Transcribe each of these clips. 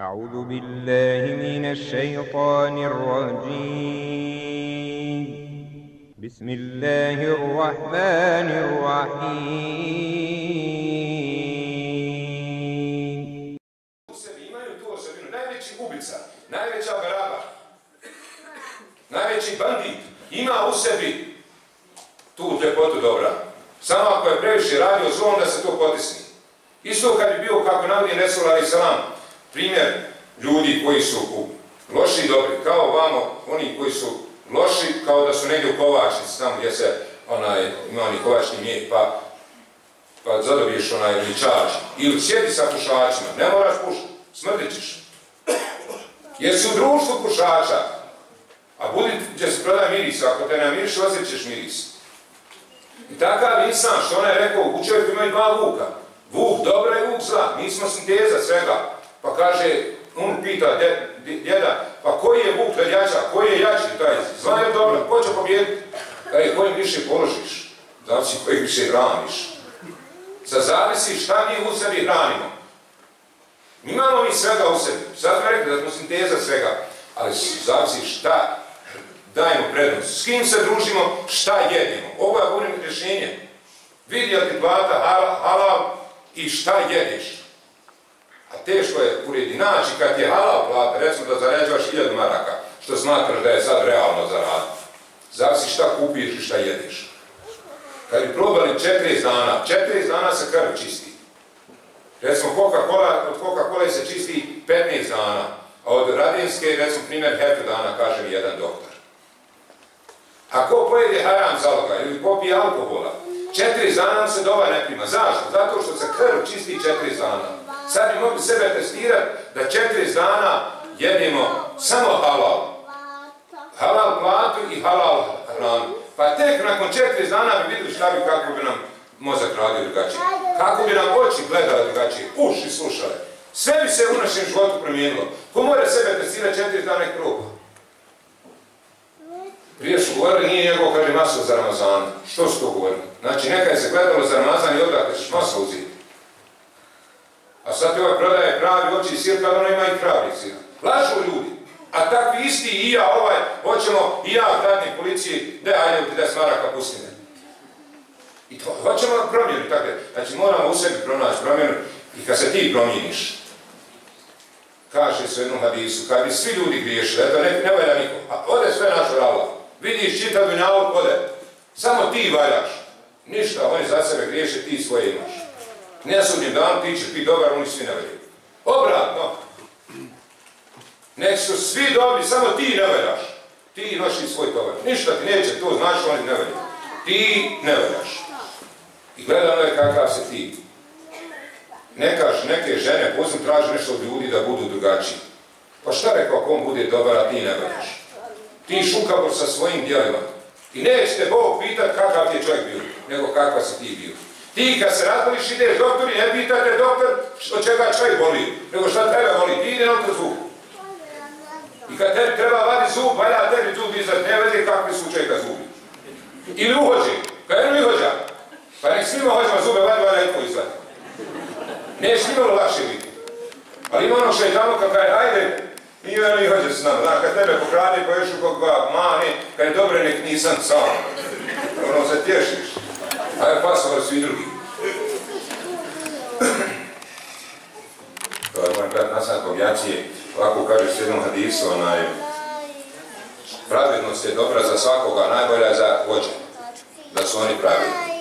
أعوذ بالله من الشيطان الرجيم بسم الله الرحمن الرحيم u sebi imaju tu osobinu. Najveći ubica, najveća baraba, najveći bandit ima u sebi tu ljepotu dobra. Samo ako je previše radio zlo, onda se to potisni. Isto kad bi bio, kako navodi Resul Ali Salam, primjer ljudi koji su u loši i dobri, kao vamo, oni koji su loši, kao da su negdje u kovačnici, tamo gdje se onaj, ima oni kovačni mijek, pa pa zadobiješ onaj ličač, ili sjedi sa pušačima, ne moraš pušati, smrdit ćeš. Jer društvu pušača, a budi gdje se prodaje miris, ako te ne miriš, osjećaš miris. I takav insan, što on je rekao, u čovjeku imaju dva vuka. Vuk dobra i vuk zla, mi smo sinteza svega. Pa kaže, on pita dje- dje- djeda, pa koji je vuk ledjača, koji je jači taj zla je dobro, ko će pobjediti? Kaže, kojim više položiš, znači kojim više hraniš. Sad zavisi šta mi u sebi hranimo. Imamo mi svega u sebi. Sad smo rekli da smo sinteza svega. Ali zavisi šta dajemo prednost. S kim se družimo, šta jedimo. Ovo je govorim rješenje. Vidi jel ti plata halal, i šta jedeš. A teško je uredi naći kad je halal plata, recimo da zarađuvaš 1000 maraka, što smatraš da je sad realno zaraditi. Zavisi šta kupiš i šta jedeš. Kad bi probali 40 dana, 40 dana se krv čisti. Recimo, Coca-Cola, od Coca-Cola se čisti 15 dana, a od radinske, recimo, primjer, hetu dana, kaže mi jedan doktor. Ako pojede haram zaloga ili popije alkohola, 4 dana se dova ne prima. Zašto? Zato što se krv čisti 4 dana. Sad bi mogli sebe testirati da 4 dana jedemo samo halal. Halal platu i halal hranu. Pa tek nakon četiri dana bi vidjeli šta bi, kako bi nam mozak radio drugačije. Kako bi nam oči gledale drugačije, uši slušale. Sve bi se u našem životu promijenilo. Ko mora sebe testirati četiri dana i proba? Prije su govorili, nije njegov, kaže, maso za Ramazan. Što su to govorili? Znači, nekaj se gledalo za Ramazan i odakle ćeš maso uzeti. A sad ti ovaj prodaje pravi oči sir, kad ono ima i pravi sir. Lažu ljudi. A takvi isti i ja ovaj, hoćemo i ja dadni policiji, da ajde ti da maraka pusti me. I to hoćemo promjenu, tako je. Znači moramo u sebi pronaći promjenu i kad se ti promijeniš, kaže se u jednom hadisu, kad bi svi ljudi griješili, eto ne, ne valja niko, a ode sve naš rala, vidiš čitav dunjavog ode, samo ti valjaš, ništa, oni za sebe griješe, ti svoje imaš. Ne sudnjem dan, ti ćeš biti dobar, oni svi ne valjaju. Obratno, Nek su svi dobri, samo ti ne veljaš. Ti noši svoj tovar. Ništa ti neće, to znaš, oni ne veljaju. Ti ne veljaš. I gledano je kakav se ti. Nekaš neke žene, posebno traži nešto od ljudi da budu drugačiji. Pa šta rekao ako on bude dobar, a ti ne veljaš? Ti šukavor sa svojim djelima. I neće te Bog pitat kakav ti je čovjek bio, nego kakva si ti bio. Ti kad se razboliš ideš doktor i ne pitate doktor od čega čovjek boli, nego šta treba boli, ti ide na to zvuk. I kad tebi treba vadi zub, valja tebi zub izad, ne veze kakvi su čeka zubi. Ili uhođi, kad jedno uhođa, pa nek svima hođama zube vadi, i tvoj izad. Neš nimalo lakše biti. Ali ima ono što je tamo kad kaže, ajde, i ono i hođe s nama. Znaš, kad tebe pokrade, pa još u koga mane, kad je dobre, nek nisam sam. Ono se tješiš. Ajde, pasovali svi drugi. To je moj brat objacije. Ovako kaže s jednom hadisu, onaj, pravednost je dobra za svakoga, najbolja je za vođe, da su oni pravedni.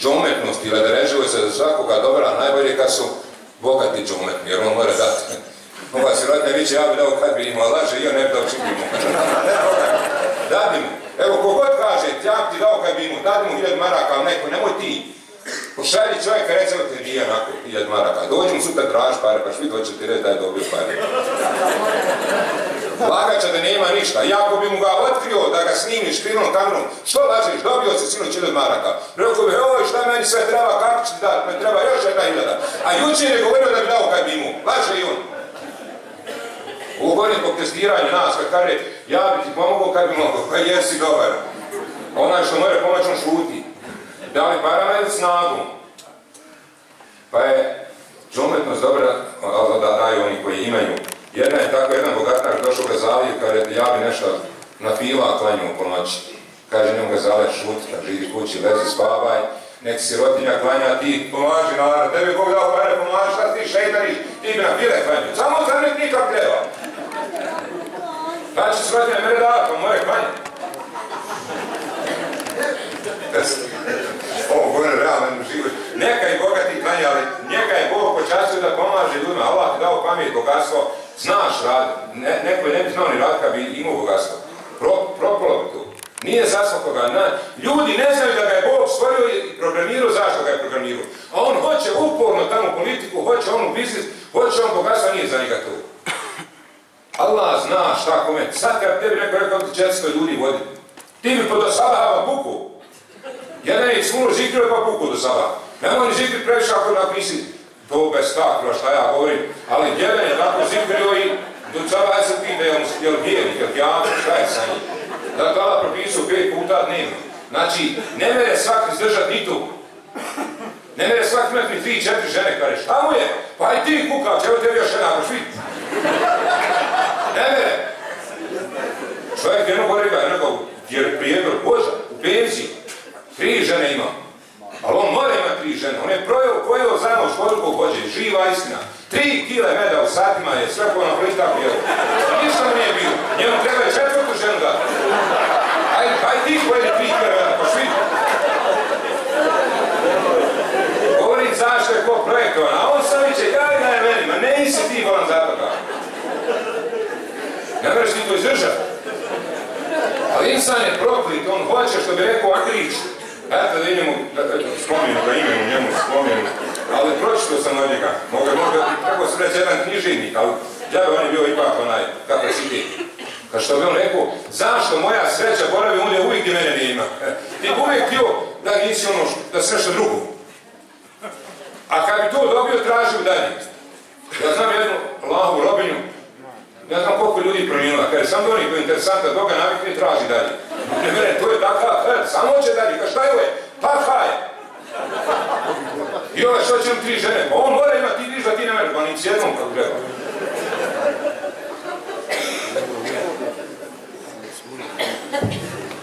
Džometnost ili dareživost je za svakoga dobra, a najbolje je kad su bogati džometni, jer on mora dati. Ova sirotinja viće, ja bi dao kad bi imao laže i on ne bi dao čim bi. Dadi mu. Evo, kogod kaže, ja ti dao kad bi imao, dadi mu hiljad maraka, ali neko, nemoj ti. Pošalji čovjeka, recimo te nije onako, hiljad maraka. Dođi mu sutra traži pare, pa švi doće ti reći da je dobio pare. Lagaća da nema ništa. I ako bi mu ga otkrio da ga snimiš krivom kamerom, što lažeš, dobio si sinoć hiljad maraka. Rekao bi, oj, šta meni sve treba, kako će ti dati, me treba još jedna hiljada. A jučer je govorio da bi dao kad bi imao. Laže i on. Ovo govorim zbog testiranja nas, kad kaže, ja bi ti pomogao kad bi mogao, pa jesi dobar. Onaj što mora pomoći, on šuti. Da li parama ili snagom? Pa je Džumetnost dobra, Allah da daju oni koji imaju. Jedna je tako, jedan bogatar došao ga zaviju, kaže, ja bi nešto na fila klanju po noći. Kaže, njom ga zale šuti, kaže, idi kući, lezi, spavaj, nek sirotinja klanja, ti pomaži, naravno, tebi Bog dao pare, pomaži, šta ti ti bi na file klanju. Samo za nikak treba. Znači, sirotinja mene da, pa more klanja. Ovo govore realno život. Neka i bogati klanja, ali njega je Bog počastio da pomaže ljudima. Allah ti dao pamet, bogatstvo, znaš rad. Ne, neko ne bi znao ni rad kad bi imao bogatstvo. Pro, propalo bi tu. Nije za. Na, ljudi ne znaju da ga je Bog stvorio i programirao zašto ga je programirao. A on hoće uporno tamo politiku, hoće on u biznis, hoće on bogatstvo, nije za njega tu. Allah zna šta kome. Sad kad tebi neko rekao ti 400 ljudi vodi, ti mi po do sabahava buku. Jedan je smulo zikrio pa buku do sabahava. Nemoj ni zikrit previše ako da nisi to bez takva šta ja govorim, ali jedan je tako zikrio i do sabahava se pita je on jel bijelik, jel pjavnik, šta je sa njim. Da tada propisao pet puta dnevno. Znači, ne mere svak izdržat ni tu. Ne mere svak imati ni tri, četiri žene, kaže, šta mu je? Pa aj ti kukav, čevo tebi još jedna, ako švit. Ne mere. Čovjek jednog goriva, jednog, jer prijedor Boža, u penziji, tri žene ima. Ali on mora imati tri žene. On je projeo, pojeo znamo koliko hoće, živa istina. Tri kile meda u satima je sve po na plita pjelo. Ništa nije bilo. Njemu treba četvrtu ženu da. Aj, aj ti pojedi tri kile meda, pa svi. Govori zašto je ko projektovan, a on sam viće, jaj je meni, ma ne nisi ti volan za toga. Ne možeš ti to izdržati. Ali insan je proklit, on hoće što bi rekao Akrić. Eto da idemo, spomenu ga imenu, njemu spomenu. Ali pročito sam od njega. Mogu, mogu, kako se reći, jedan književnik, ali ja on je bio ipak onaj kapacitet. Kao što bi on rekao, zašto moja sreća boravi ondje uvijek gdje mene nema? Ti bi uvijek htio da nisi ono, da se nešto drugo. A kad bi to dobio, tražio dalje. Ja znam jednu lahu robinju, ne znam koliko ljudi promijenila, kaže, sam do koji je interesanta, dok ga navikne traži dalje. Ne mene, to je takav, e, samo će dalje, ka šta je ovo? Pa haj! I ove što će tri žene, pa on mora imati ti viš da ti ne mene, pa ni s jednom kako treba.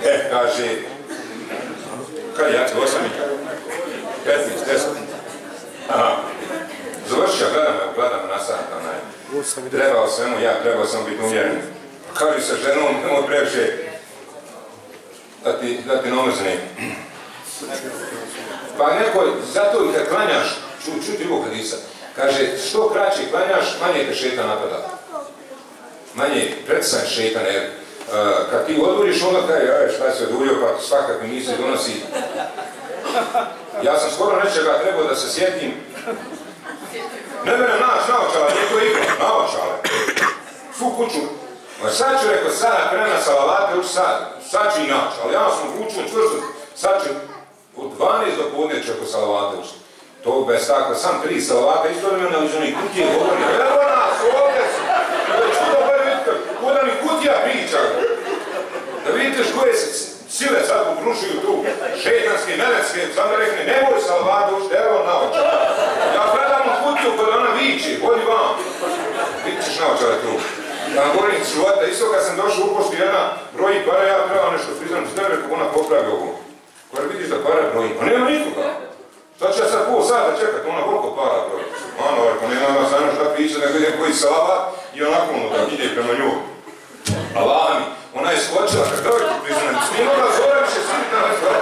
E, kaže, kad ja, 8 i 15, 10. Aha. Završio, gledam, gledam na sat, onaj. Trebao svemu ja, trebao sam biti umjeren. Kaži sa ženom, nemoj previše da ti, da ti nomrzne. Pa neko, zato kad klanjaš, ču, čuti hadisa, kaže, što kraće klanjaš, manje te šetan napada. Manje predstavljan šetan, jer uh, kad ti odvoriš, onda kaj, aj, šta se odvorio, pa svakakve misli donosi. Ja sam skoro nečega trebao da se sjetim, Ne mene naš naočala, nije to igro, naočale. Svu kuću. Ma sad ću, rekao, sada krena salavate, uči sad, sad ću i naći, ali ja sam učio čvrsto, sad ću od 12 do podne ću ako salavate uči. To bez tako, sam tri salavate, isto vremena iz onih kutije govori, evo nas, ovdje su, to je čudo kuda mi kutija priča. Da vidite koje se sile sad ukrušuju tu, šetanske, melecke, sam rekne, nemoj salavate uči, evo naočale. Ja gledam u kutiju kod ona viče, vodi vam. Vidit ćeš naočale tu. Da vam govorim života, isto kad sam došao u poštu jedna broji para, ja trebam nešto priznam, znam rekao ona popravi ovo. Koja vidiš da para broji, pa nema nikoga. Sad će ja sad pol sata čekat, ona koliko para broji. Ano, rekao, nema nama stvarno šta priča, nego idem koji i onako ono da ide prema nju. Allah mi, ona je skočila, kad ti priznam, snimala zora više na.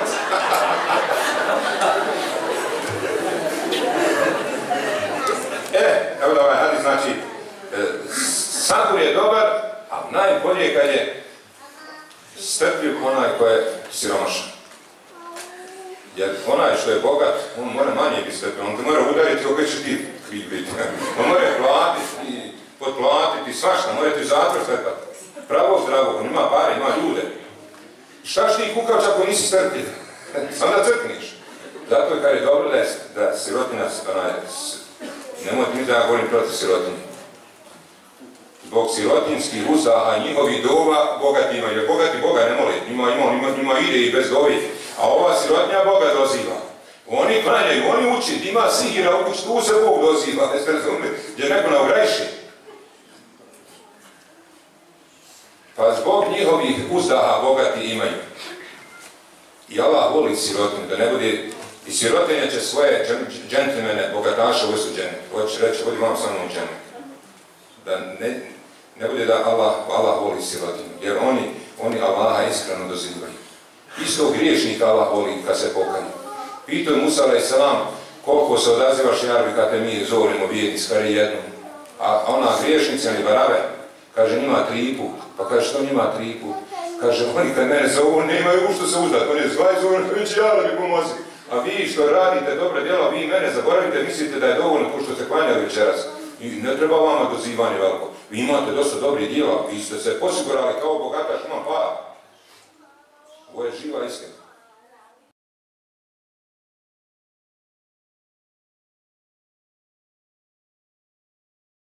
E, evo da ovaj sabur je dobar, a najbolje je kad je strpljiv onaj ko je siromašan. Jer onaj što je bogat, on mora manje biti strpljiv, on te mora udariti, opet će ti kriv biti. On mora platiti, potplatiti, svašta, mora ti zatvor strpati. Pravo zdravo, on ima pare, ima ljude. Šta ti kukač ako nisi strpljiv? Onda crkniš. Zato je kad je dobro da, je, sirotina, onaj, nemojte mi da ja govorim protiv sirotinje. Zbog sirotinskih i njihovih dova bogati imaju, jer bogati Boga ne mole, ima, ima, ima, ima ide i bez dovi, a ova sirotinja Boga doziva. Oni klanjaju, oni uči, ima sigira u kući, tu se Bog doziva, jeste razumili, gdje neko na ograjši. Pa zbog njihovih uzdaha bogati imaju. I Allah voli sirotinu, da ne bude... I sirotinja će svoje džentlmene, bogataše uvesti u dženet. Hoće reći, vodi vam sa mnom dženet. Da ne, ne bude da Allah, Allah voli sirotinu, jer oni, oni Allaha iskreno dozivaju. Isto griješnika Allah voli kad se pokaju. Pitao je Musa a.s. koliko se odazivaš jarbi kad te mi zovemo vijedni skari jednom. A ona griješnica ili barave, kaže njima tri put. Pa kaže što njima tri put? Kaže oni kad mene zovu nemaju u što se uzdat. On je zvaj zove, već ja da mi pomozi. A vi što radite dobre djela, vi mene zaboravite, mislite da je dovoljno ko što se klanjali večeras. I ne treba vama dozivanje veliko. Vi imate dosta dobrih djela, vi ste se posigurali kao bogataš ima para. Ovo je živa istina.